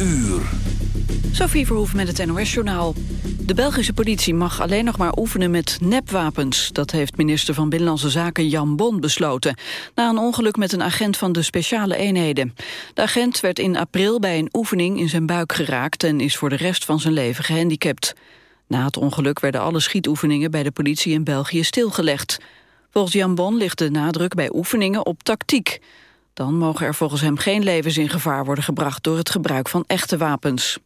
uur. Sophie Verhoeven met het NOS-journaal. De Belgische politie mag alleen nog maar oefenen met nepwapens. Dat heeft minister van Binnenlandse Zaken Jan Bon besloten... na een ongeluk met een agent van de speciale eenheden. De agent werd in april bij een oefening in zijn buik geraakt... en is voor de rest van zijn leven gehandicapt. Na het ongeluk werden alle schietoefeningen bij de politie in België stilgelegd. Volgens Jan Bon ligt de nadruk bij oefeningen op tactiek... Dan mogen er volgens hem geen levens in gevaar worden gebracht door het gebruik van echte wapens.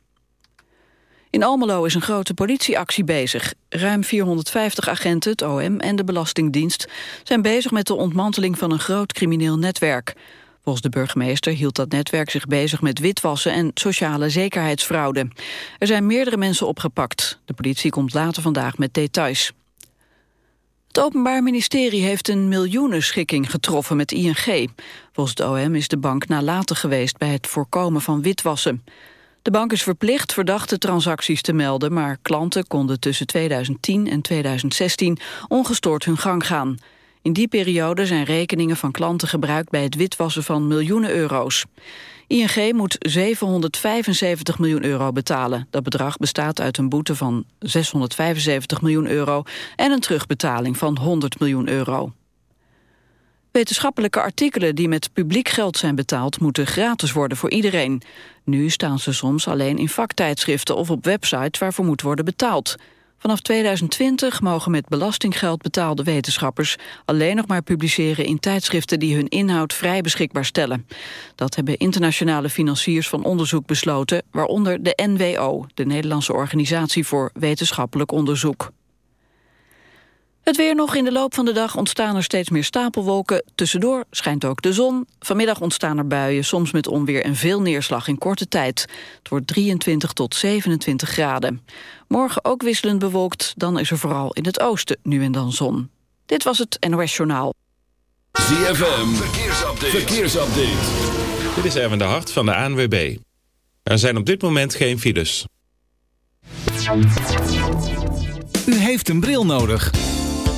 In Almelo is een grote politieactie bezig. Ruim 450 agenten, het OM en de Belastingdienst... zijn bezig met de ontmanteling van een groot crimineel netwerk. Volgens de burgemeester hield dat netwerk zich bezig met witwassen... en sociale zekerheidsfraude. Er zijn meerdere mensen opgepakt. De politie komt later vandaag met details. Het Openbaar Ministerie heeft een miljoenenschikking getroffen met ING. Volgens het OM is de bank nalatig geweest bij het voorkomen van witwassen. De bank is verplicht verdachte transacties te melden... maar klanten konden tussen 2010 en 2016 ongestoord hun gang gaan. In die periode zijn rekeningen van klanten gebruikt... bij het witwassen van miljoenen euro's. ING moet 775 miljoen euro betalen. Dat bedrag bestaat uit een boete van 675 miljoen euro... en een terugbetaling van 100 miljoen euro. Wetenschappelijke artikelen die met publiek geld zijn betaald... moeten gratis worden voor iedereen. Nu staan ze soms alleen in vaktijdschriften of op websites... waarvoor moet worden betaald. Vanaf 2020 mogen met belastinggeld betaalde wetenschappers... alleen nog maar publiceren in tijdschriften die hun inhoud vrij beschikbaar stellen. Dat hebben internationale financiers van onderzoek besloten... waaronder de NWO, de Nederlandse Organisatie voor Wetenschappelijk Onderzoek. Het weer nog in de loop van de dag ontstaan er steeds meer stapelwolken. Tussendoor schijnt ook de zon. Vanmiddag ontstaan er buien, soms met onweer en veel neerslag in korte tijd. Het wordt 23 tot 27 graden. Morgen ook wisselend bewolkt, dan is er vooral in het oosten nu en dan zon. Dit was het NOS Journaal. ZFM, verkeersupdate. verkeersupdate. Dit is even de hart van de ANWB. Er zijn op dit moment geen files. U heeft een bril nodig.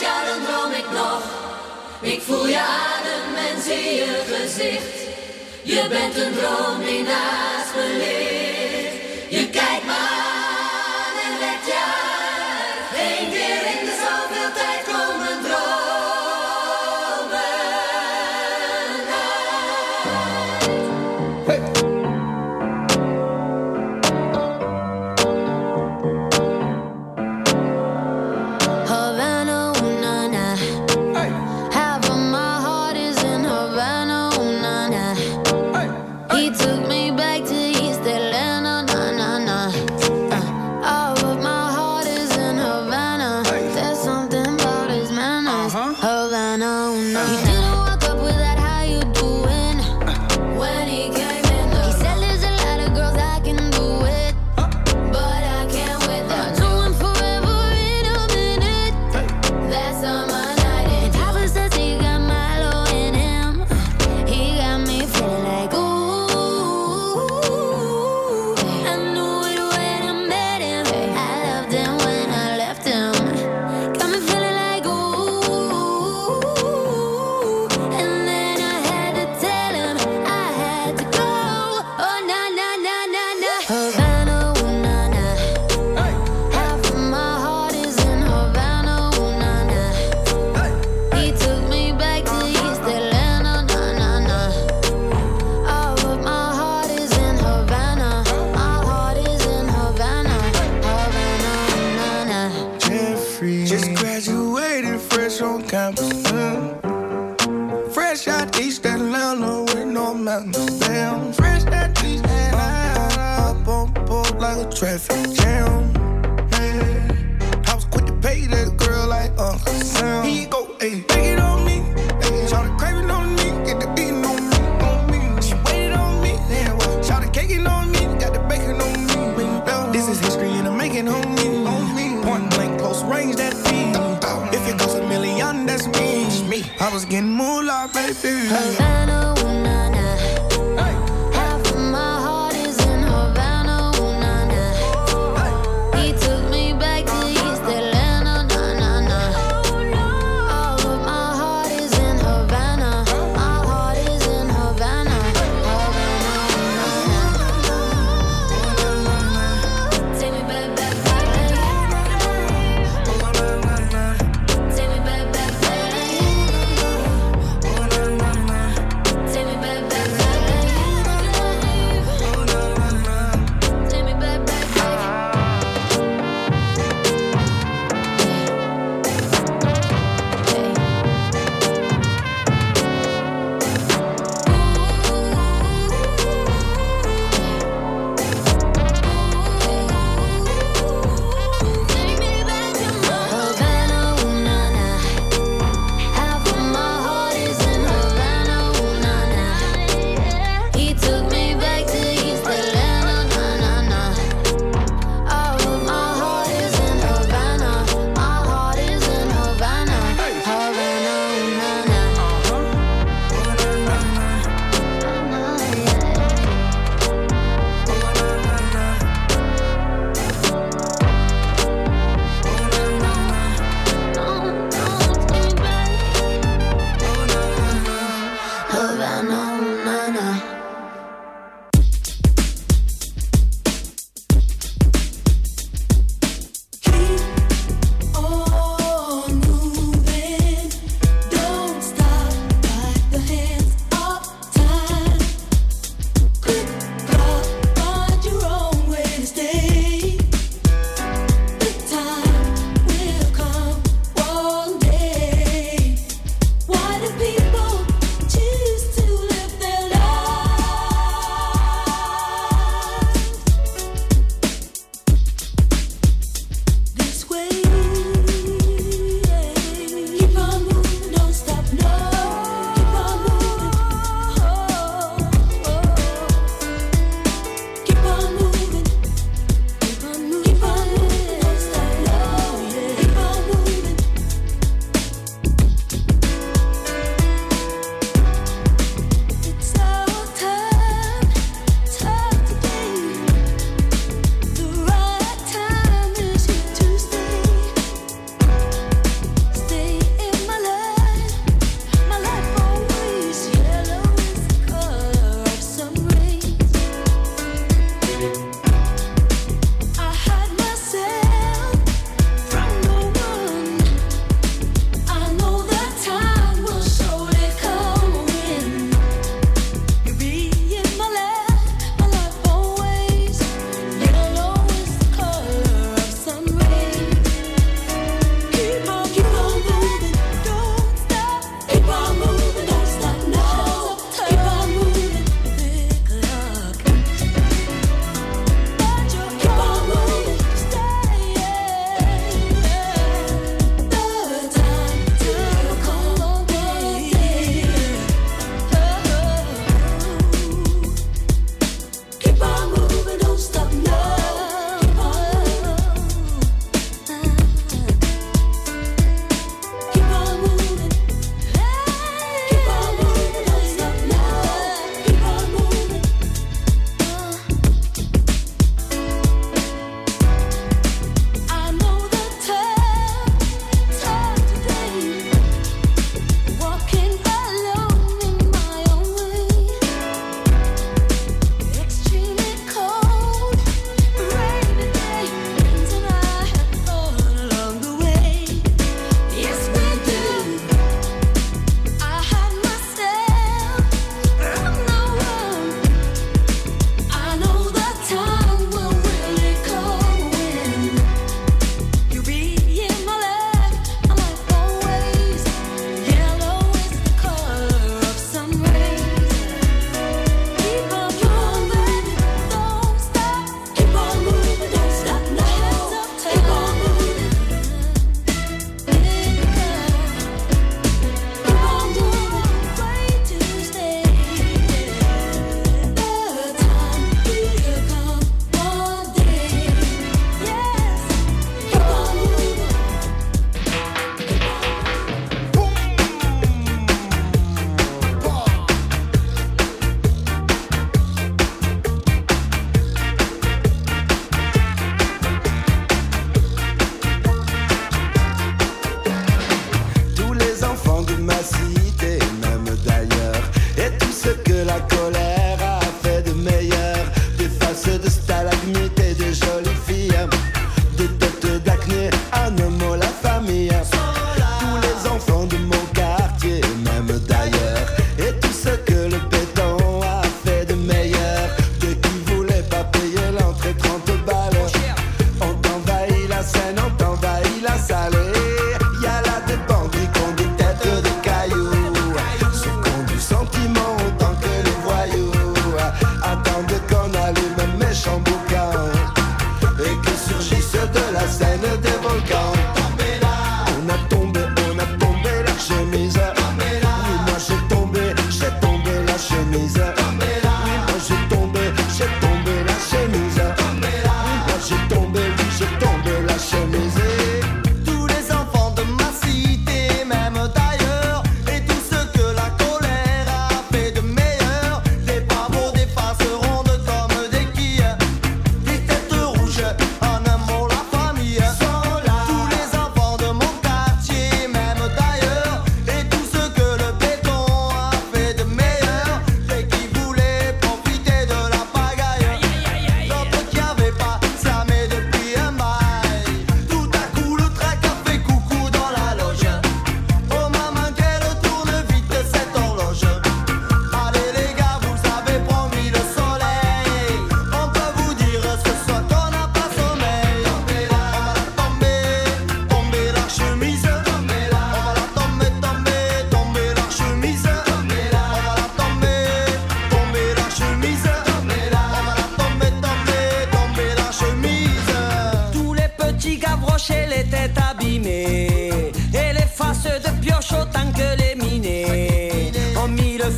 Ja, dan droom ik nog. Ik voel je adem en zie je gezicht. Je bent een droom die naast me ligt. shot East Atlanta with no mountains. Damn, fresh that trees and I up on like a traffic jam. Hey, I was quick to pay that girl like Uncle Sam. He go, a take it on me. Ayy, shout the it on me, get the beating on me, on me. She waited on me, damn. Shout the it on me, got the bacon on me. This is history and I'm making homie. On me, point blank, close range, that beat. If it goes a million, that's me. I was getting more baby. Havana.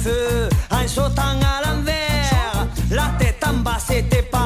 feu, un saut à l'envers, la tête en bas c'était pas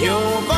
You're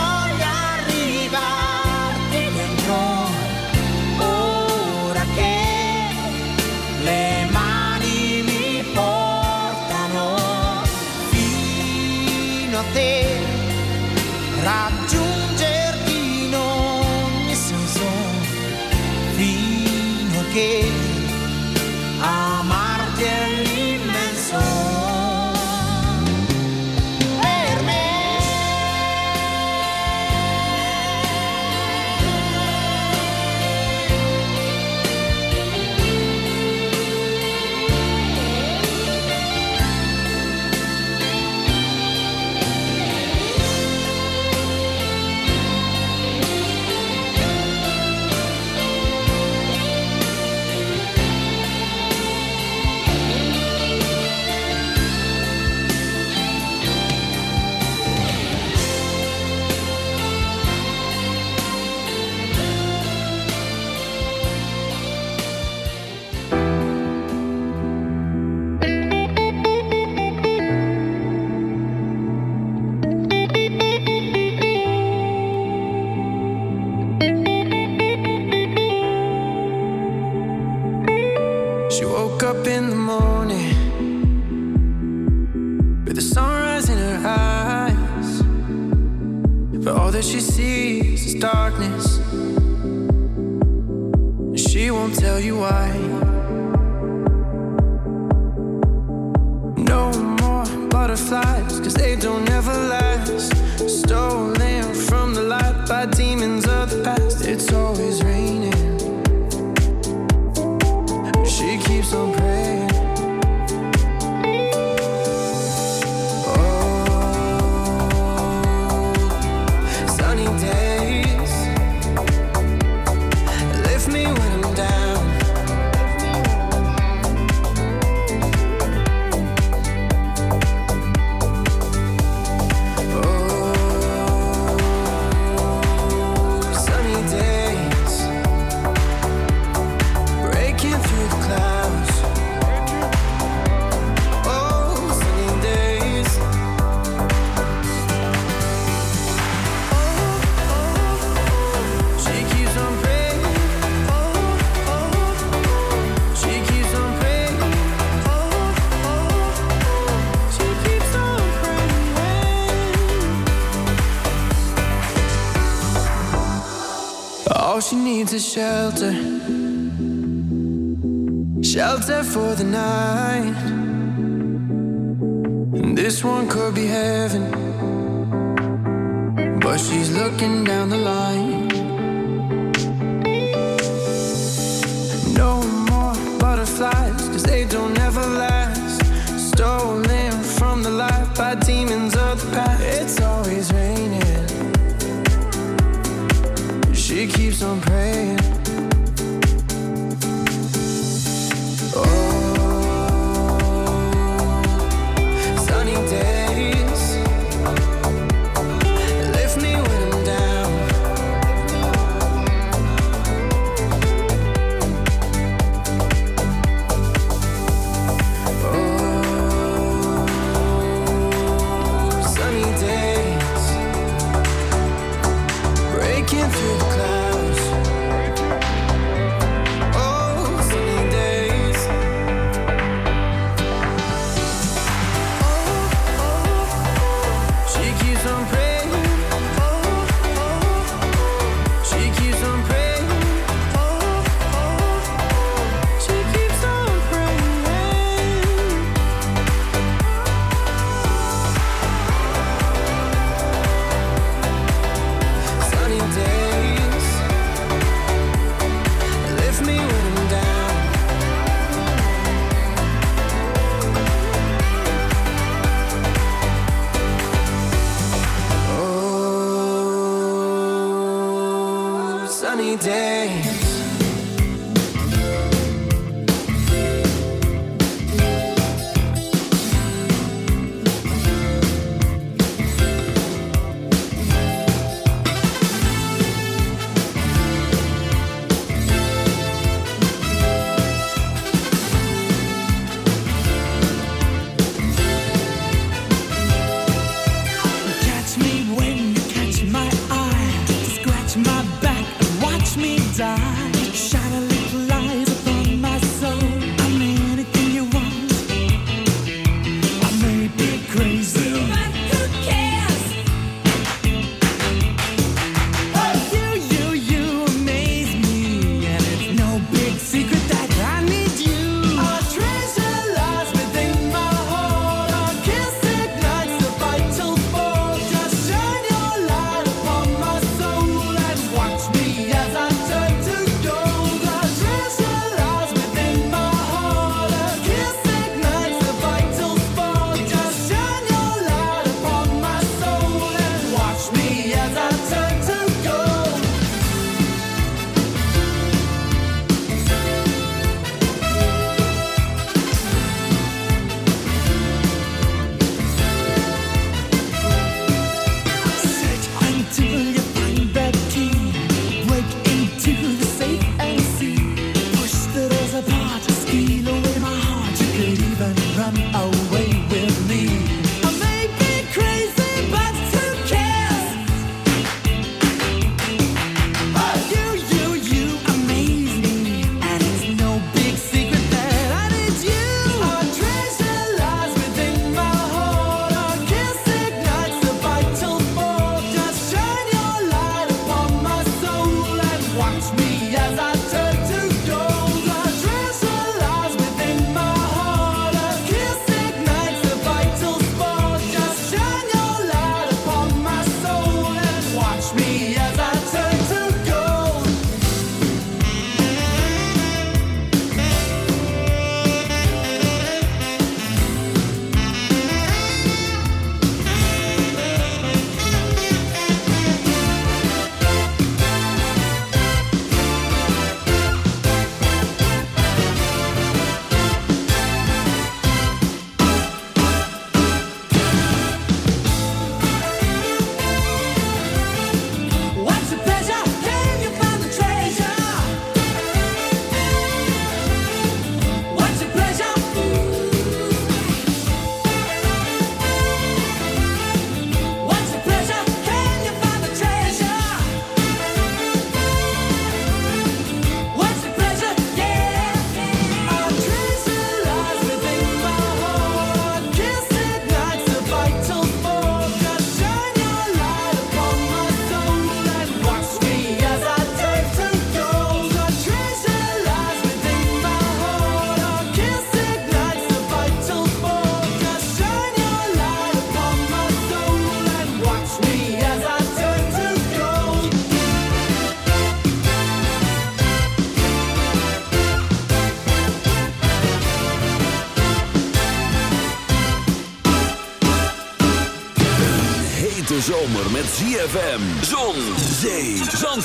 so proud.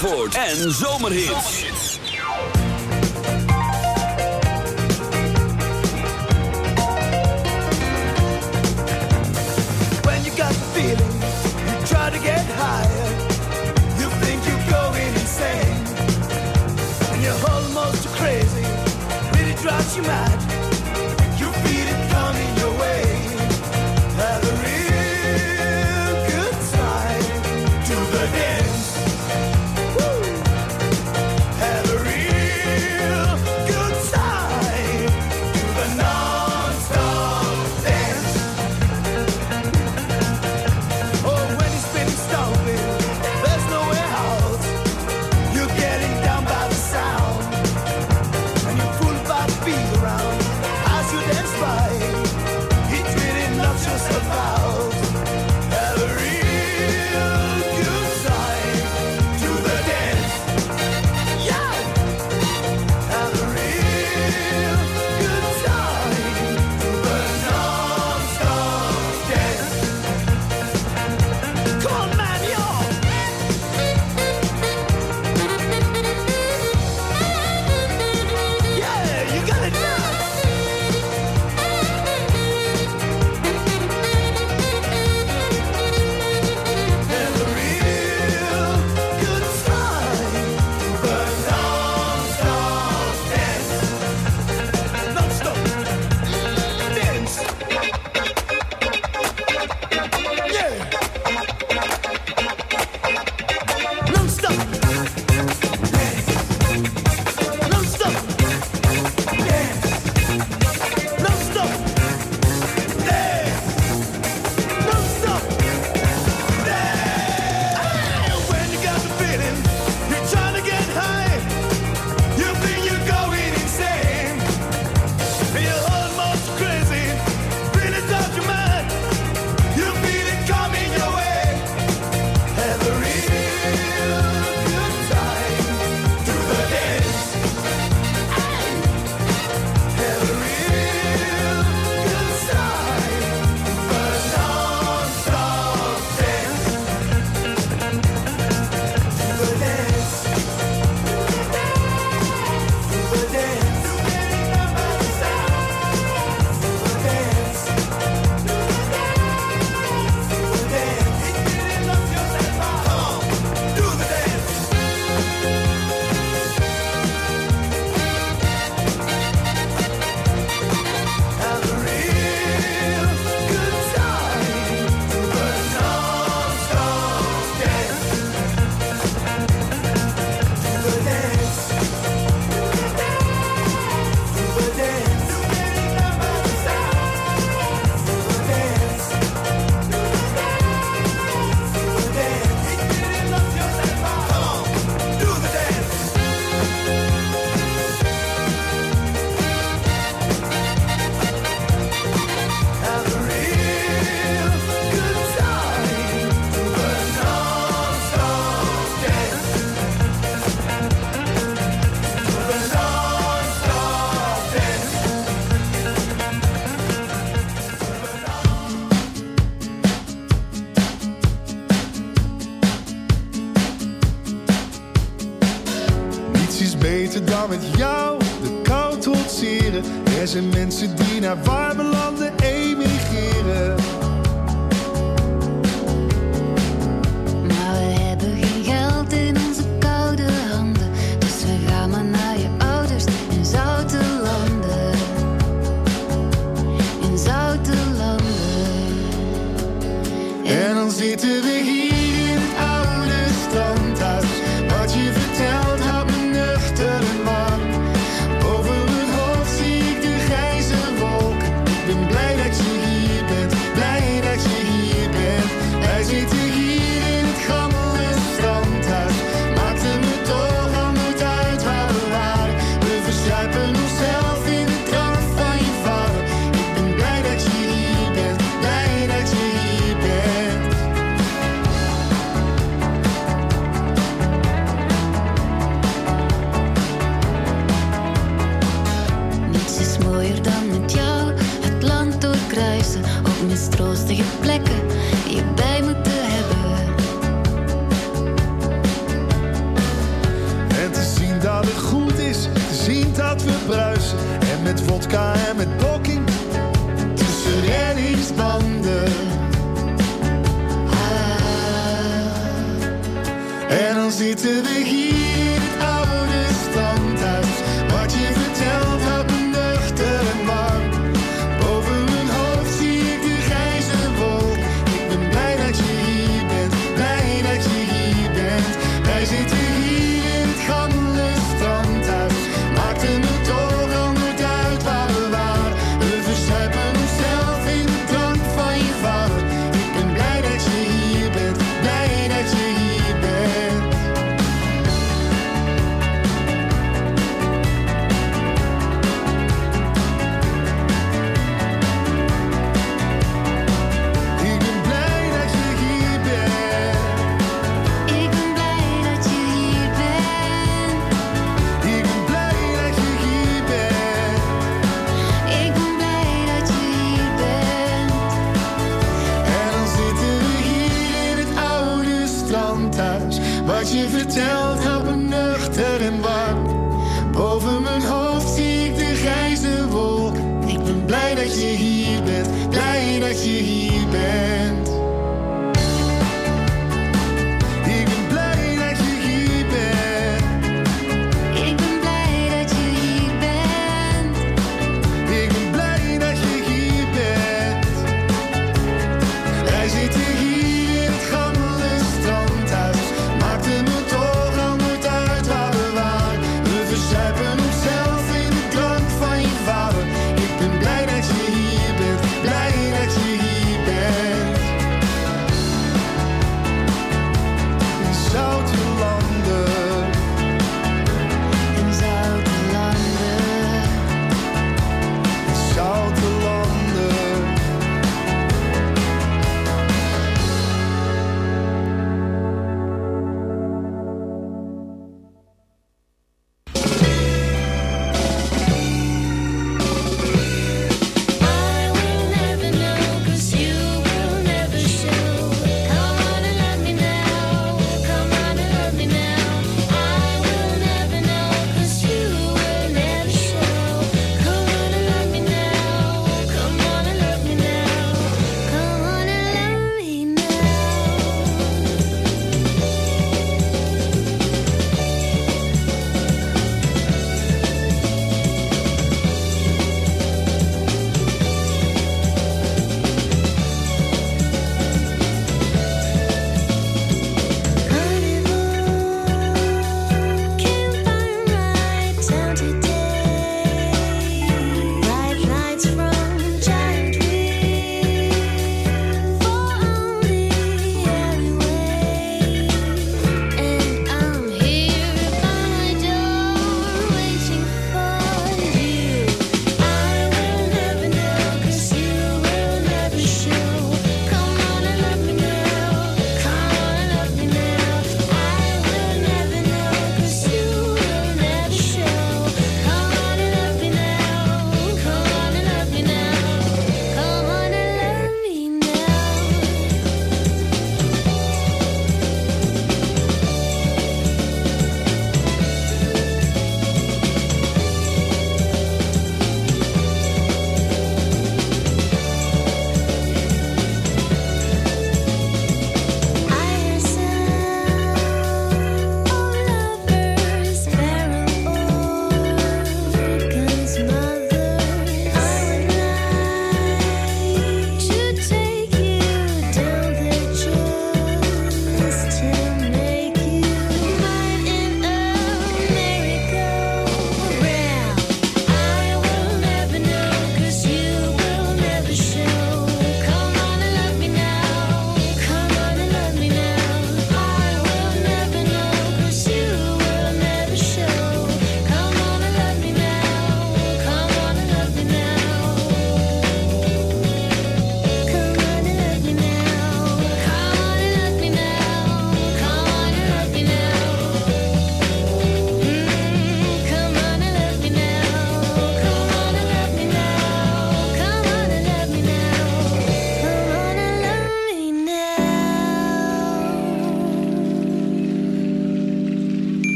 Zandvoort en Zomerhits. When you got the feeling, you try to get higher. You think you're going insane. And you're almost crazy, really drives you mad. dan met jou het land doorkruisen. Op mistroostige plekken die je bij moeten hebben. En te zien dat het goed is, te zien dat we bruisen. En met vodka en met blokking tussen reddingsbanden. Ah. En dan zitten we hier.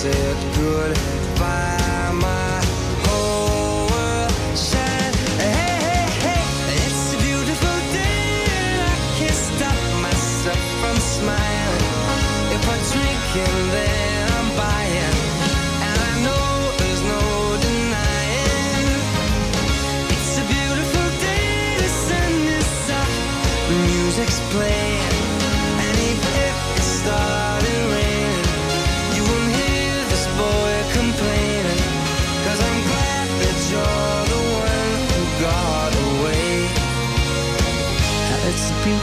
said good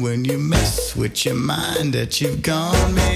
when you mess with your mind that you've gone mad.